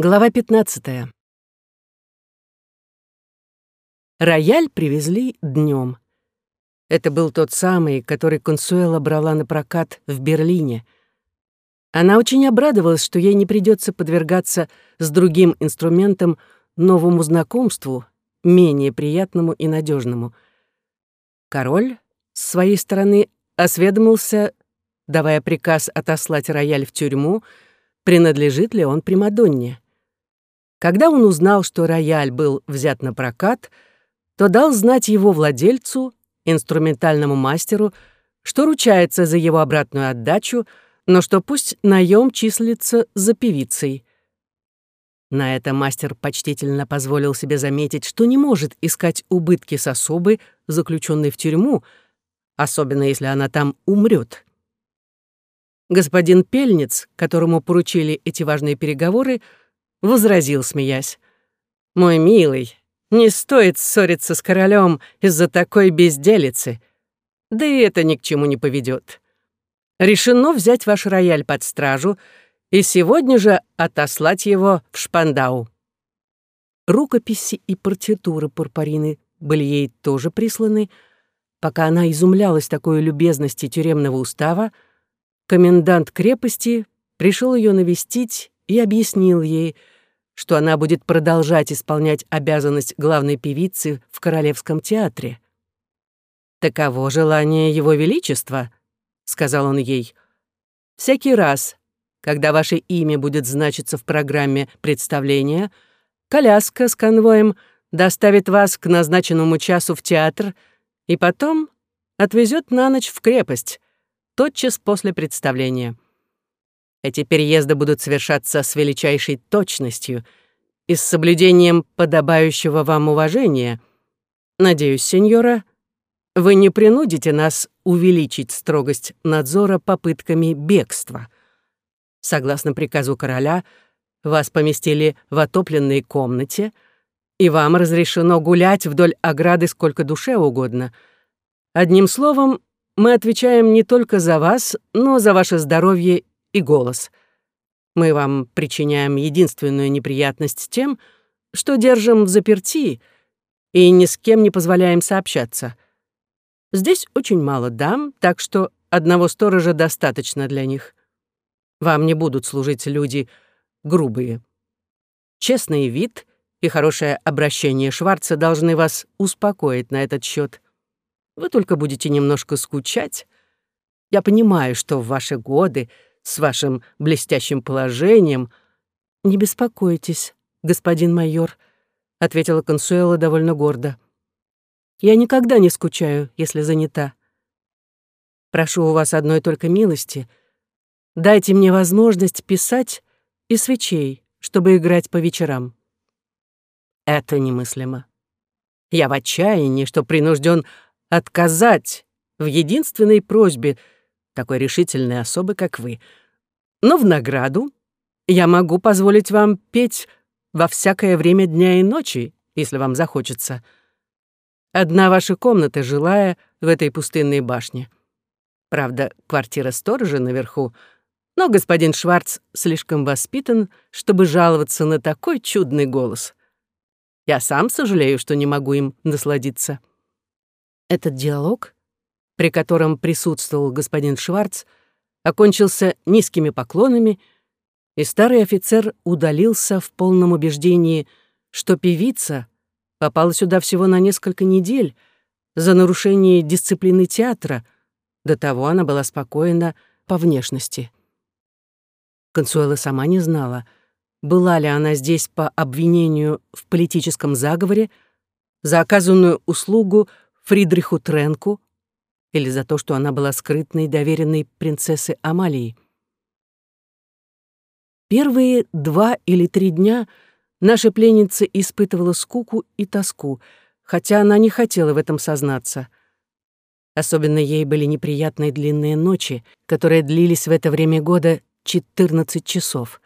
Глава 15. Рояль привезли днем. Это был тот самый, который Консуэла брала на прокат в Берлине. Она очень обрадовалась, что ей не придется подвергаться с другим инструментом новому знакомству, менее приятному и надежному. Король, с своей стороны, осведомился, давая приказ отослать рояль в тюрьму, принадлежит ли он Примадонне. Когда он узнал, что рояль был взят на прокат, то дал знать его владельцу, инструментальному мастеру, что ручается за его обратную отдачу, но что пусть наем числится за певицей. На это мастер почтительно позволил себе заметить, что не может искать убытки с особы, заключенной в тюрьму, особенно если она там умрет. Господин Пельниц, которому поручили эти важные переговоры, возразил, смеясь. «Мой милый, не стоит ссориться с королем из-за такой безделицы. Да и это ни к чему не поведет. Решено взять ваш рояль под стражу и сегодня же отослать его в Шпандау». Рукописи и партитуры Пурпарины были ей тоже присланы. Пока она изумлялась такой любезности тюремного устава, комендант крепости пришел ее навестить и объяснил ей, что она будет продолжать исполнять обязанность главной певицы в Королевском театре. «Таково желание Его Величества», — сказал он ей. «Всякий раз, когда ваше имя будет значиться в программе представления, коляска с конвоем доставит вас к назначенному часу в театр и потом отвезет на ночь в крепость, тотчас после представления. Эти переезды будут совершаться с величайшей точностью и с соблюдением подобающего вам уважения. Надеюсь, сеньора, вы не принудите нас увеличить строгость надзора попытками бегства. Согласно приказу короля, вас поместили в отопленной комнате, и вам разрешено гулять вдоль ограды сколько душе угодно. Одним словом, мы отвечаем не только за вас, но за ваше здоровье и голос. Мы вам причиняем единственную неприятность тем, что держим в заперти и ни с кем не позволяем сообщаться. Здесь очень мало дам, так что одного сторожа достаточно для них. Вам не будут служить люди грубые. Честный вид и хорошее обращение Шварца должны вас успокоить на этот счет. Вы только будете немножко скучать. Я понимаю, что в ваши годы, с вашим блестящим положением... Не беспокойтесь, господин майор, — ответила Консуэла довольно гордо. Я никогда не скучаю, если занята. Прошу у вас одной только милости. Дайте мне возможность писать и свечей, чтобы играть по вечерам. Это немыслимо. Я в отчаянии, что принужден отказать в единственной просьбе такой решительной особы, как вы. Но в награду я могу позволить вам петь во всякое время дня и ночи, если вам захочется. Одна ваша комната жилая в этой пустынной башне. Правда, квартира сторожа наверху, но господин Шварц слишком воспитан, чтобы жаловаться на такой чудный голос. Я сам сожалею, что не могу им насладиться. Этот диалог, при котором присутствовал господин Шварц, окончился низкими поклонами, и старый офицер удалился в полном убеждении, что певица попала сюда всего на несколько недель за нарушение дисциплины театра, до того она была спокойна по внешности. Консуэла сама не знала, была ли она здесь по обвинению в политическом заговоре, за оказанную услугу Фридриху Тренку или за то, что она была скрытной доверенной принцессы Амалии. Первые два или три дня наша пленница испытывала скуку и тоску, хотя она не хотела в этом сознаться. Особенно ей были неприятные длинные ночи, которые длились в это время года 14 часов.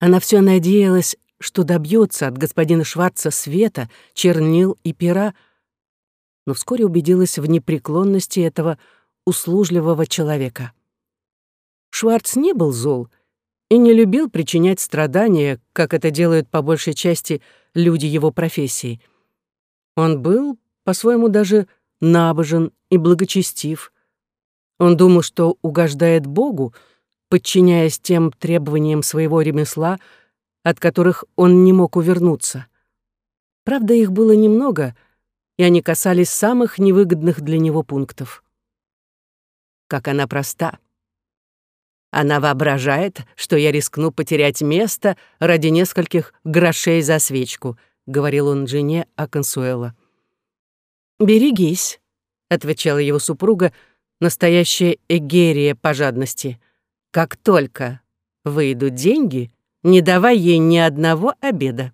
Она все надеялась, что добьется от господина Шварца света, чернил и пера, но вскоре убедилась в непреклонности этого услужливого человека. Шварц не был зол и не любил причинять страдания, как это делают по большей части люди его профессии. Он был, по-своему, даже набожен и благочестив. Он думал, что угождает Богу, подчиняясь тем требованиям своего ремесла, от которых он не мог увернуться. Правда, их было немного, и они касались самых невыгодных для него пунктов. Как она проста. Она воображает, что я рискну потерять место ради нескольких грошей за свечку, говорил он жене Аконсуэла. «Берегись», — отвечала его супруга, настоящая эгерия по жадности. «Как только выйдут деньги, не давай ей ни одного обеда».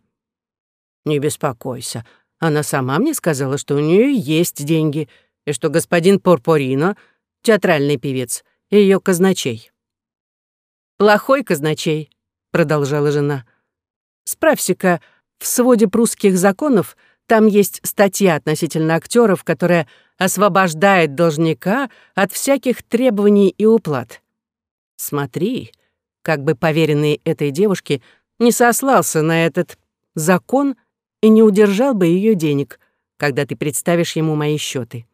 «Не беспокойся, она сама мне сказала, что у нее есть деньги, и что господин Порпорино, театральный певец, ее казначей». «Плохой казначей», — продолжала жена. «Справься-ка, в своде прусских законов там есть статья относительно актеров, которая освобождает должника от всяких требований и уплат. Смотри, как бы поверенный этой девушке не сослался на этот закон и не удержал бы ее денег, когда ты представишь ему мои счеты.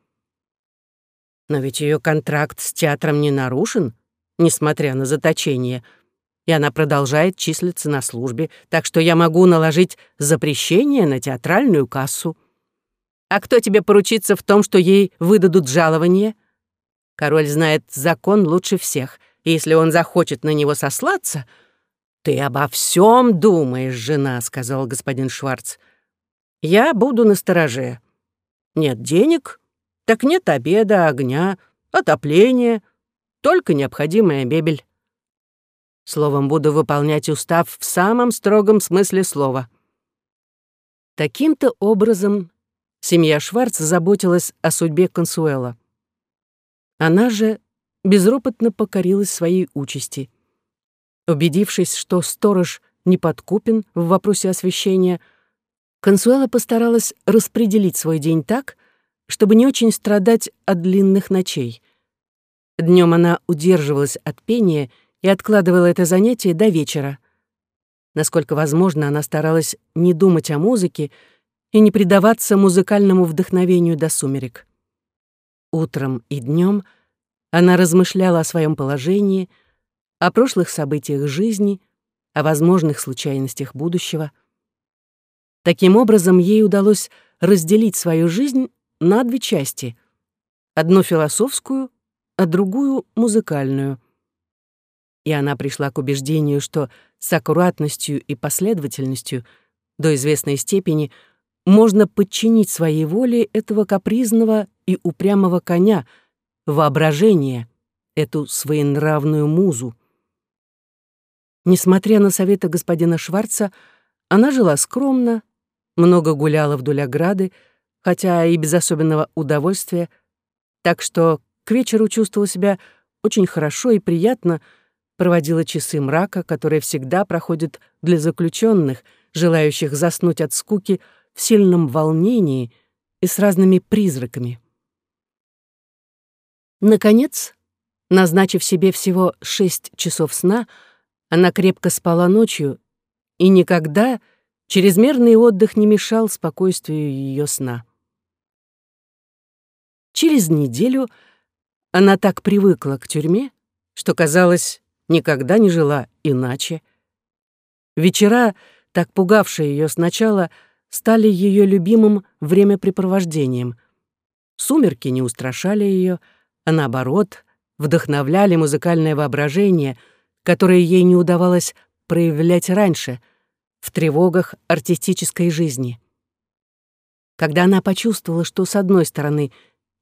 Но ведь ее контракт с театром не нарушен, несмотря на заточение, и она продолжает числиться на службе, так что я могу наложить запрещение на театральную кассу. А кто тебе поручится в том, что ей выдадут жалование? Король знает закон лучше всех, и если он захочет на него сослаться... «Ты обо всем думаешь, жена», — сказал господин Шварц. «Я буду на стороже. Нет денег, так нет обеда, огня, отопления, только необходимая мебель. Словом, буду выполнять устав в самом строгом смысле слова. Таким-то образом семья Шварц заботилась о судьбе Консуэла. Она же безропотно покорилась своей участи. Убедившись, что сторож не подкупен в вопросе освещения, Консуэла постаралась распределить свой день так, чтобы не очень страдать от длинных ночей — Днем она удерживалась от пения и откладывала это занятие до вечера. Насколько возможно, она старалась не думать о музыке и не предаваться музыкальному вдохновению до сумерек. Утром и днем она размышляла о своем положении, о прошлых событиях жизни, о возможных случайностях будущего. Таким образом, ей удалось разделить свою жизнь на две части — одну философскую а другую — музыкальную. И она пришла к убеждению, что с аккуратностью и последовательностью до известной степени можно подчинить своей воле этого капризного и упрямого коня, воображение, эту своенравную музу. Несмотря на советы господина Шварца, она жила скромно, много гуляла вдоль ограды, хотя и без особенного удовольствия, так что к вечеру чувствовала себя очень хорошо и приятно, проводила часы мрака, которые всегда проходят для заключенных, желающих заснуть от скуки в сильном волнении и с разными призраками. Наконец, назначив себе всего шесть часов сна, она крепко спала ночью, и никогда чрезмерный отдых не мешал спокойствию ее сна. Через неделю — она так привыкла к тюрьме, что, казалось, никогда не жила иначе. Вечера, так пугавшие ее сначала, стали ее любимым времяпрепровождением. Сумерки не устрашали ее, а наоборот, вдохновляли музыкальное воображение, которое ей не удавалось проявлять раньше, в тревогах артистической жизни. Когда она почувствовала, что, с одной стороны,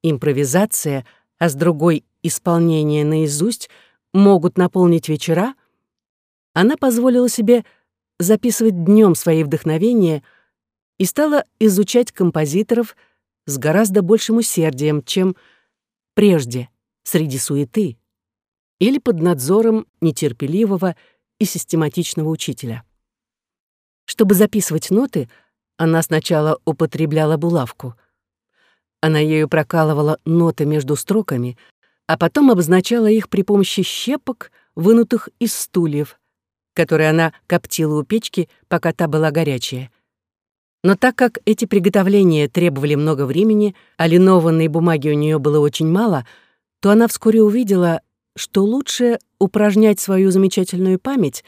импровизация — а с другой — исполнение наизусть, могут наполнить вечера, она позволила себе записывать днем свои вдохновения и стала изучать композиторов с гораздо большим усердием, чем прежде среди суеты или под надзором нетерпеливого и систематичного учителя. Чтобы записывать ноты, она сначала употребляла булавку. Она ею прокалывала ноты между строками, а потом обозначала их при помощи щепок, вынутых из стульев, который она коптила у печки, пока та была горячая. Но так как эти приготовления требовали много времени, а линованной бумаги у нее было очень мало, то она вскоре увидела, что лучше упражнять свою замечательную память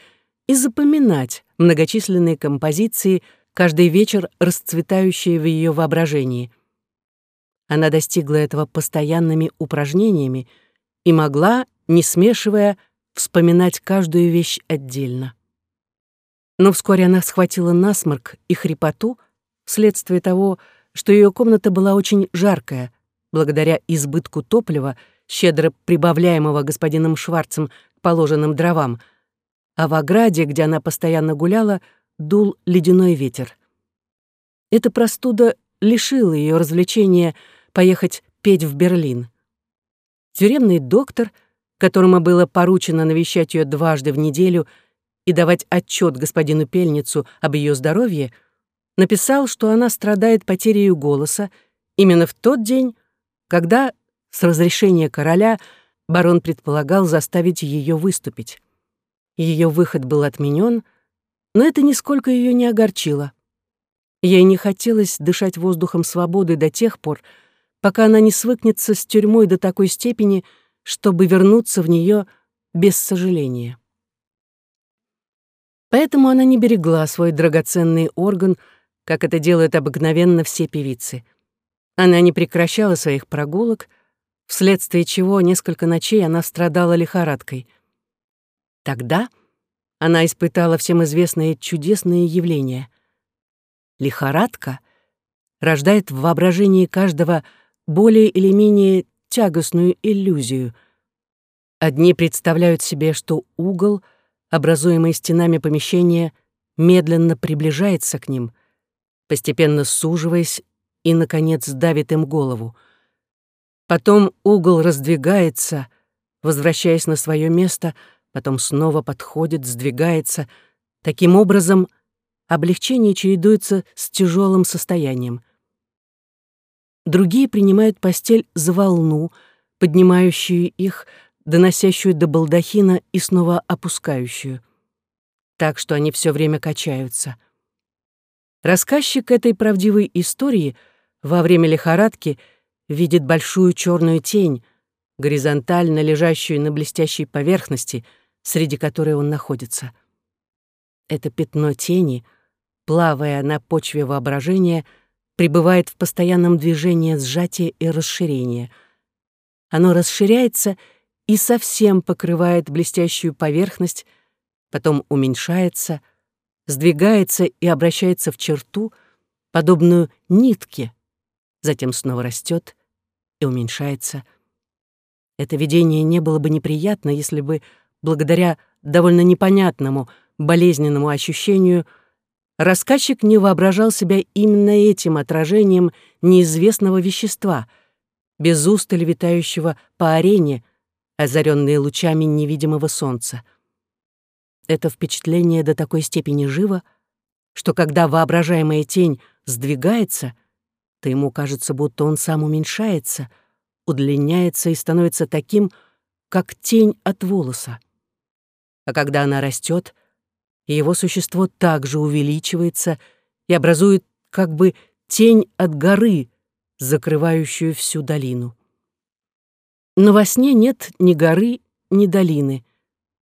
и запоминать многочисленные композиции, каждый вечер расцветающие в ее воображении. Она достигла этого постоянными упражнениями и могла, не смешивая, вспоминать каждую вещь отдельно. Но вскоре она схватила насморк и хрипоту вследствие того, что ее комната была очень жаркая, благодаря избытку топлива, щедро прибавляемого господином Шварцем к положенным дровам, а в ограде, где она постоянно гуляла, дул ледяной ветер. Эта простуда лишила ее развлечения поехать петь в Берлин. Тюремный доктор, которому было поручено навещать ее дважды в неделю и давать отчет господину Пельницу об ее здоровье, написал, что она страдает потерей голоса именно в тот день, когда с разрешения короля барон предполагал заставить ее выступить. Ее выход был отменен, но это нисколько ее не огорчило. Ей не хотелось дышать воздухом свободы до тех пор, пока она не свыкнется с тюрьмой до такой степени, чтобы вернуться в нее без сожаления. Поэтому она не берегла свой драгоценный орган, как это делают обыкновенно все певицы. Она не прекращала своих прогулок, вследствие чего несколько ночей она страдала лихорадкой. Тогда она испытала всем известные чудесные явления. Лихорадка рождает в воображении каждого более или менее тягостную иллюзию. Одни представляют себе, что угол, образуемый стенами помещения, медленно приближается к ним, постепенно суживаясь и, наконец, давит им голову. Потом угол раздвигается, возвращаясь на свое место, потом снова подходит, сдвигается. Таким образом, облегчение чередуется с тяжелым состоянием. Другие принимают постель за волну, поднимающую их, доносящую до балдахина и снова опускающую. Так что они все время качаются. Рассказчик этой правдивой истории во время лихорадки — видит большую черную тень, горизонтально лежащую на блестящей поверхности, среди которой он находится. Это пятно тени, плавая на почве воображения, пребывает в постоянном движении сжатия и расширения. Оно расширяется и совсем покрывает блестящую поверхность, потом уменьшается, сдвигается и обращается в черту, подобную нитке, затем снова растет и уменьшается. Это видение не было бы неприятно, если бы, благодаря довольно непонятному, болезненному ощущению, рассказчик не воображал себя именно этим отражением неизвестного вещества, без устали витающего по арене, озаренные лучами невидимого солнца. Это впечатление до такой степени живо, что когда воображаемая тень сдвигается — то ему кажется, будто он сам уменьшается, удлиняется и становится таким, как тень от волоса. А когда она растет, его существо также увеличивается и образует как бы тень от горы, закрывающую всю долину. Но во сне нет ни горы, ни долины.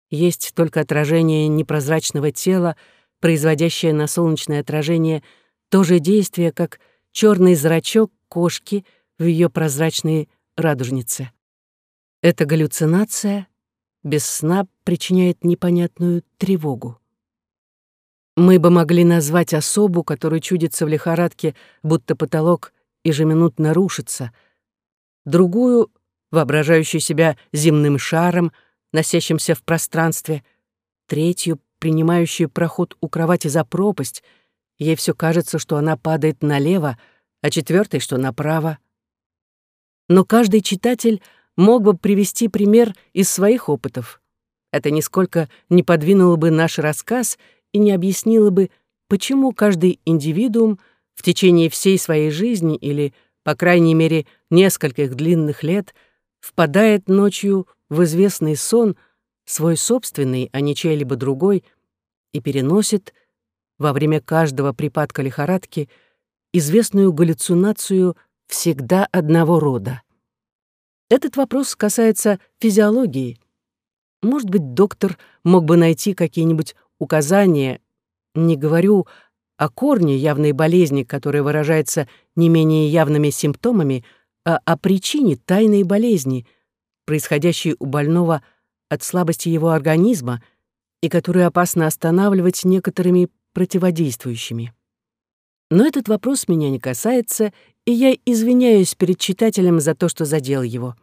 Есть только отражение непрозрачного тела, производящее на солнечное отражение то же действие, как черный зрачок кошки в ее прозрачной радужнице. Эта галлюцинация без сна причиняет непонятную тревогу. Мы бы могли назвать особу, которая чудится в лихорадке, будто потолок ежеминутно рушится, другую, воображающую себя земным шаром, носящимся в пространстве, третью, принимающую проход у кровати за пропасть — Ей все кажется, что она падает налево, а четвертой, что направо. Но каждый читатель мог бы привести пример из своих опытов. Это нисколько не подвинуло бы наш рассказ и не объяснило бы, почему каждый индивидуум в течение всей своей жизни или, по крайней мере, нескольких длинных лет впадает ночью в известный сон, свой собственный, а не чей-либо другой, и переносит во время каждого припадка лихорадки известную галлюцинацию всегда одного рода. Этот вопрос касается физиологии. Может быть, доктор мог бы найти какие-нибудь указания, не говорю о корне явной болезни, которая выражается не менее явными симптомами, а о причине тайной болезни, происходящей у больного от слабости его организма и которую опасно останавливать некоторыми противодействующими. Но этот вопрос меня не касается, и я извиняюсь перед читателем за то, что задел его.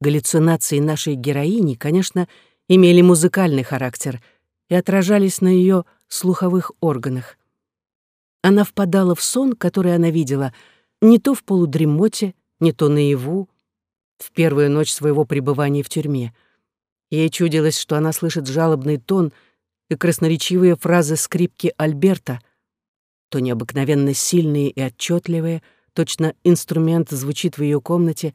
Галлюцинации нашей героини, конечно, имели музыкальный характер и отражались на ее слуховых органах. Она впадала в сон, который она видела, не то в полудремоте, не то наяву, в первую ночь своего пребывания в тюрьме. Ей чудилось, что она слышит жалобный тон и красноречивые фразы скрипки Альберта, то необыкновенно сильные и отчетливые, точно инструмент звучит в ее комнате,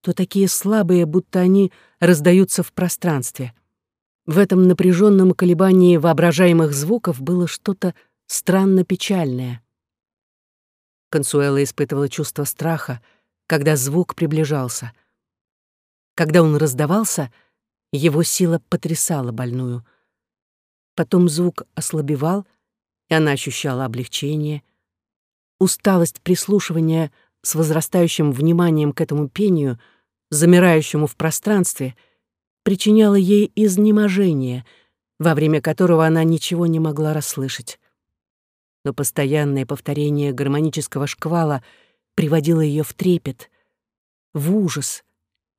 то такие слабые, будто они раздаются в пространстве. В этом напряженном колебании воображаемых звуков было что-то странно печальное. Консуэла испытывала чувство страха, когда звук приближался. Когда он раздавался, его сила потрясала больную. Потом звук ослабевал, и она ощущала облегчение. Усталость прислушивания с возрастающим вниманием к этому пению, замирающему в пространстве, причиняла ей изнеможение, во время которого она ничего не могла расслышать но постоянное повторение гармонического шквала приводило ее в трепет, в ужас,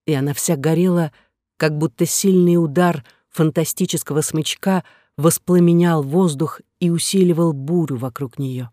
и она вся горела, как будто сильный удар фантастического смычка воспламенял воздух и усиливал бурю вокруг нее.